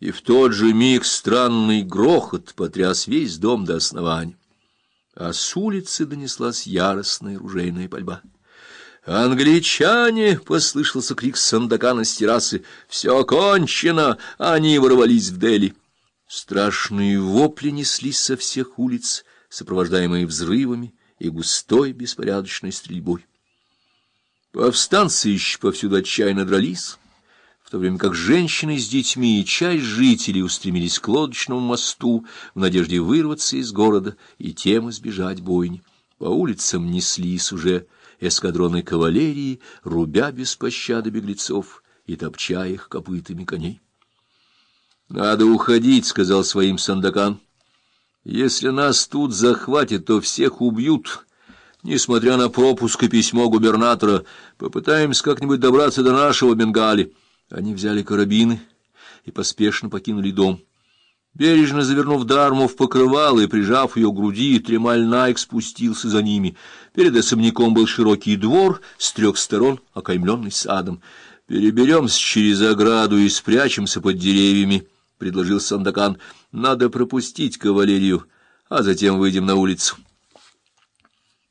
И в тот же миг странный грохот потряс весь дом до основания. А с улицы донеслась яростная ружейная пальба. «Англичане!» — послышался крик Сандакана с террасы. «Все кончено! Они ворвались в Дели!» Страшные вопли неслись со всех улиц, сопровождаемые взрывами и густой беспорядочной стрельбой. Повстанцы еще повсюду отчаянно дрались, в то время как женщины с детьми и часть жителей устремились к лодочному мосту в надежде вырваться из города и тем избежать бойни. По улицам неслись уже эскадроны кавалерии, рубя без пощады беглецов и топча их копытами коней. — Надо уходить, — сказал своим Сандакан. — Если нас тут захватят, то всех убьют. Несмотря на пропуск и письмо губернатора, попытаемся как-нибудь добраться до нашего Бенгали. Они взяли карабины и поспешно покинули дом. Бережно завернув Дарму в покрывало и прижав ее к груди, Тремаль Найк спустился за ними. Перед особняком был широкий двор с трех сторон, окаймленный садом. «Переберемся через ограду и спрячемся под деревьями», — предложил Сандакан. «Надо пропустить кавалерию, а затем выйдем на улицу».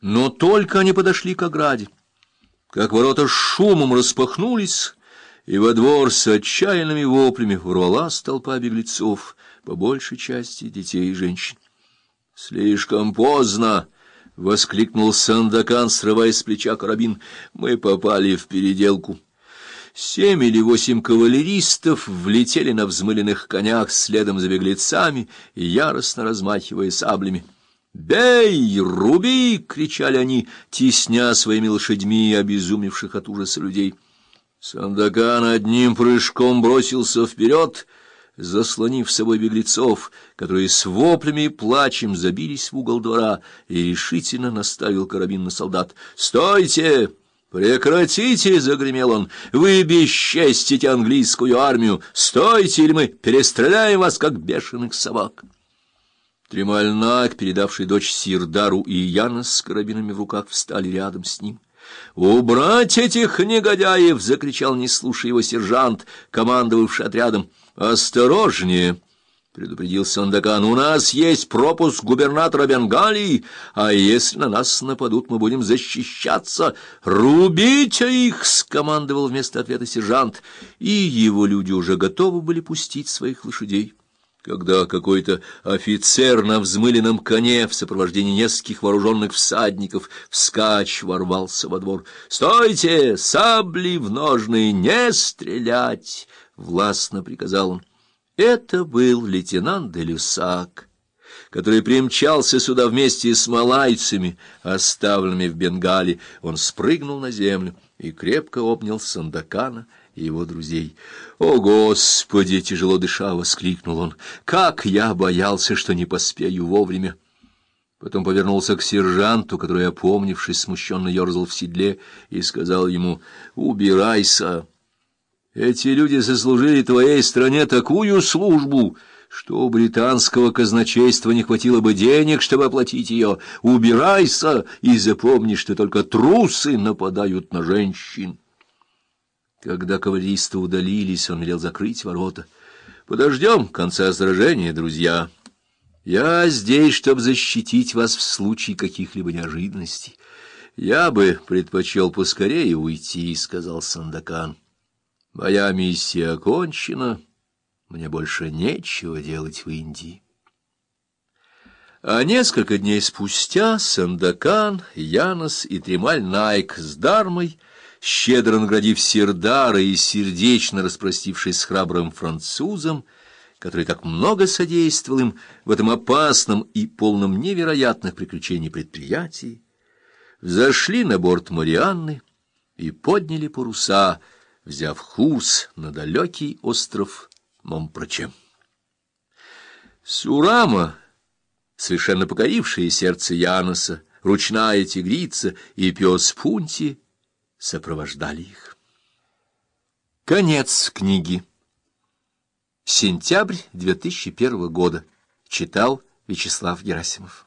Но только они подошли к ограде, как ворота шумом распахнулись, и во двор с отчаянными воплями ворвалась толпа беглецов, по большей части детей и женщин. «Слишком поздно!» — воскликнул Сандакан, срывая с плеча карабин. «Мы попали в переделку». Семь или восемь кавалеристов влетели на взмыленных конях следом за беглецами, яростно размахивая саблями. «Бей! Руби!» — кричали они, тесня своими лошадьми обезумевших от ужаса людей. Сандакан одним прыжком бросился вперед, заслонив с собой беглецов, которые с воплями и плачем забились в угол двора, и решительно наставил карабин на солдат. «Стойте! Прекратите!» — загремел он. «Вы бесчестите английскую армию! Стойте, или мы перестреляем вас, как бешеных собак!» Тремальнак, передавший дочь Сирдару и Яна с карабинами в руках, встали рядом с ним. «Убрать этих негодяев!» — закричал, не слушая его сержант, командовавший отрядом. «Осторожнее!» — предупредил Сандакан. «У нас есть пропуск губернатора Бенгалии, а если на нас нападут, мы будем защищаться. Рубите их!» — скомандовал вместо ответа сержант, и его люди уже готовы были пустить своих лошадей когда какой-то офицер на взмыленном коне в сопровождении нескольких вооруженных всадников вскачь ворвался во двор. «Стойте! Сабли в ножны! Не стрелять!» — властно приказал он. Это был лейтенант де Люсак, который примчался сюда вместе с малайцами, оставленными в Бенгале. Он спрыгнул на землю и крепко обнял Сандакана — и его друзей. «О, Господи!» — тяжело дыша воскликнул он. «Как я боялся, что не поспею вовремя!» Потом повернулся к сержанту, который, опомнившись, смущенно ерзал в седле, и сказал ему «Убирайся! Эти люди заслужили твоей стране такую службу!» Что у британского казначейства не хватило бы денег, чтобы оплатить ее. Убирайся и запомни, что только трусы нападают на женщин. Когда кавалеристы удалились, он велел закрыть ворота. «Подождем конца сражения, друзья. Я здесь, чтобы защитить вас в случае каких-либо неожиданностей. Я бы предпочел поскорее уйти», — сказал Сандакан. «Моя миссия окончена. Мне больше нечего делать в Индии». А несколько дней спустя Сандакан, Янос и Тремаль Найк с Дармой — щедро наградив Сердара и сердечно распростившись с храбрым французом, который так много содействовал им в этом опасном и полном невероятных приключений предприятии, взошли на борт Марианны и подняли паруса, взяв курс на далекий остров Момпрочем. Сурама, совершенно покорившая сердце Яноса, ручная тигрица и пес Пунти — сопровождали их. Конец книги. Сентябрь 2001 года. Читал Вячеслав Герасимов.